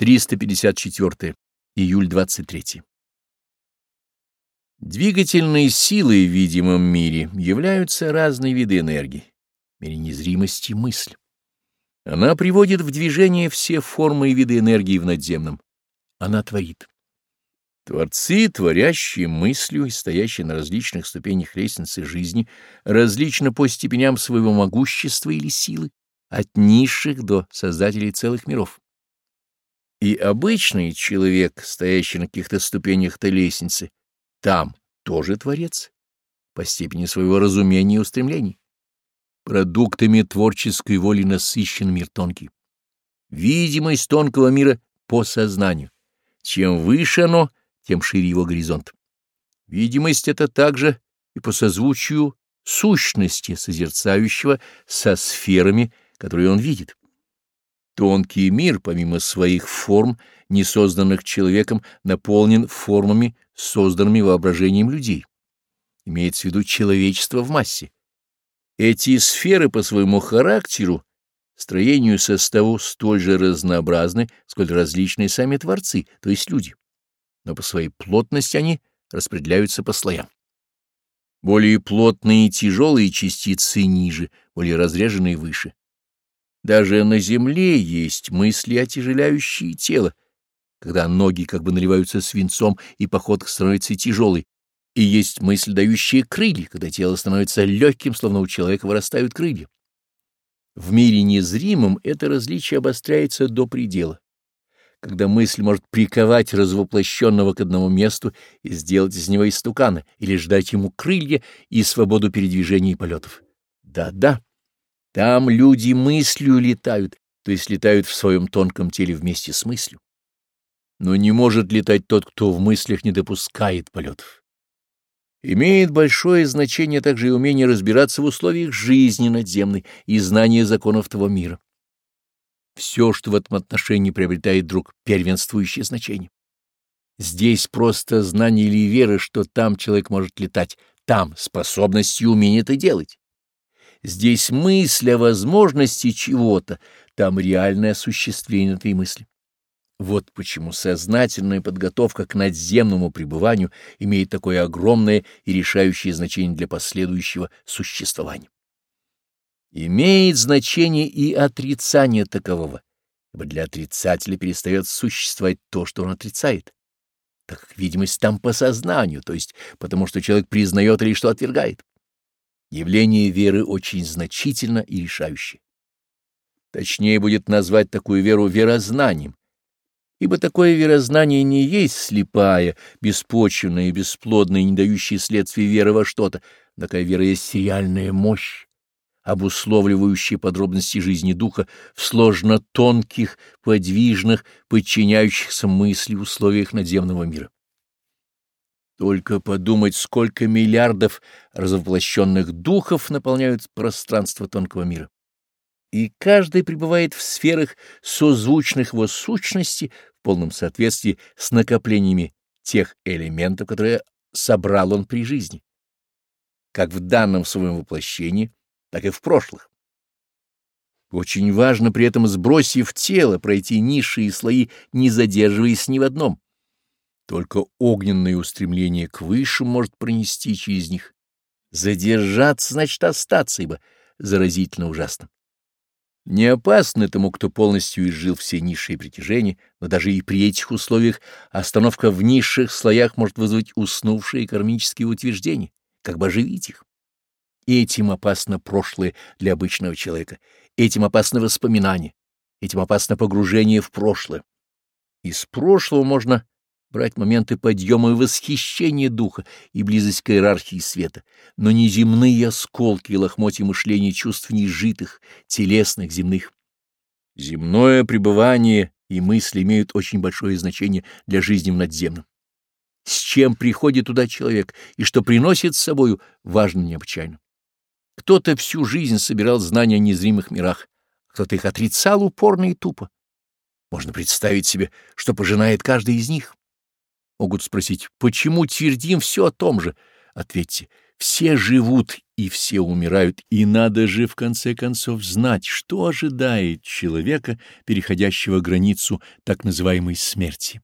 354. Июль 23. Двигательные силы в видимом мире являются разные виды энергии, в мире незримости мысль. Она приводит в движение все формы и виды энергии в надземном. Она творит. Творцы, творящие мыслью и стоящие на различных ступенях лестницы жизни, различно по степеням своего могущества или силы, от низших до создателей целых миров. И обычный человек, стоящий на каких-то ступенях-то лестницы, там тоже творец, по степени своего разумения и устремлений. Продуктами творческой воли насыщен мир тонкий. Видимость тонкого мира по сознанию. Чем выше оно, тем шире его горизонт. Видимость — это также и по созвучию сущности созерцающего со сферами, которые он видит. Тонкий мир, помимо своих форм, не созданных человеком, наполнен формами, созданными воображением людей. Имеется в виду человечество в массе. Эти сферы по своему характеру, строению составу столь же разнообразны, сколь различные сами творцы, то есть люди. Но по своей плотности они распределяются по слоям. Более плотные и тяжелые частицы ниже, более разреженные выше. Даже на земле есть мысли, отяжеляющие тело, когда ноги как бы наливаются свинцом и походка становится тяжелой, и есть мысль, дающие крылья, когда тело становится легким, словно у человека вырастают крылья. В мире незримом это различие обостряется до предела, когда мысль может приковать развоплощенного к одному месту и сделать из него истукана, или ждать ему крылья и свободу передвижения и полетов. Да-да. Там люди мыслью летают, то есть летают в своем тонком теле вместе с мыслью. Но не может летать тот, кто в мыслях не допускает полетов. Имеет большое значение также и умение разбираться в условиях жизни надземной и знание законов того мира. Все, что в этом отношении приобретает друг первенствующее значение. Здесь просто знание или вера, что там человек может летать, там способность и умение это делать. Здесь мысль о возможности чего-то, там реальное осуществление этой мысли. Вот почему сознательная подготовка к надземному пребыванию имеет такое огромное и решающее значение для последующего существования. Имеет значение и отрицание такового, ибо для отрицателя перестает существовать то, что он отрицает, так как видимость там по сознанию, то есть потому что человек признает или что отвергает. Явление веры очень значительно и решающее. Точнее будет назвать такую веру верознанием, ибо такое верознание не есть слепая, беспочвенная и бесплодная, не дающая следствия веры во что-то. Такая вера есть сериальная мощь, обусловливающая подробности жизни духа в сложно тонких, подвижных, подчиняющихся мысли условиях надземного мира. Только подумать, сколько миллиардов развоплощенных духов наполняют пространство тонкого мира. И каждый пребывает в сферах созвучных его сущности в полном соответствии с накоплениями тех элементов, которые собрал он при жизни, как в данном своем воплощении, так и в прошлых. Очень важно при этом, сбросив тело, пройти низшие слои, не задерживаясь ни в одном — только огненное устремление к выше может пронести через них. Задержаться значит остаться, ибо заразительно ужасно. Не опасно тому, кто полностью изжил все низшие притяжения, но даже и при этих условиях остановка в низших слоях может вызвать уснувшие кармические утверждения, как бы оживить их. Этим опасно прошлое для обычного человека, этим опасно воспоминания, этим опасно погружение в прошлое. Из прошлого можно брать моменты подъема и восхищения духа и близость к иерархии света, но не земные осколки и лохмотья мышления чувств нежитых, телесных, земных. Земное пребывание и мысли имеют очень большое значение для жизни в надземном. С чем приходит туда человек и что приносит с собою, важно необычайно. Кто-то всю жизнь собирал знания о незримых мирах, кто-то их отрицал упорно и тупо. Можно представить себе, что пожинает каждый из них. Могут спросить, почему твердим все о том же? Ответьте, все живут и все умирают, и надо же в конце концов знать, что ожидает человека, переходящего границу так называемой смерти.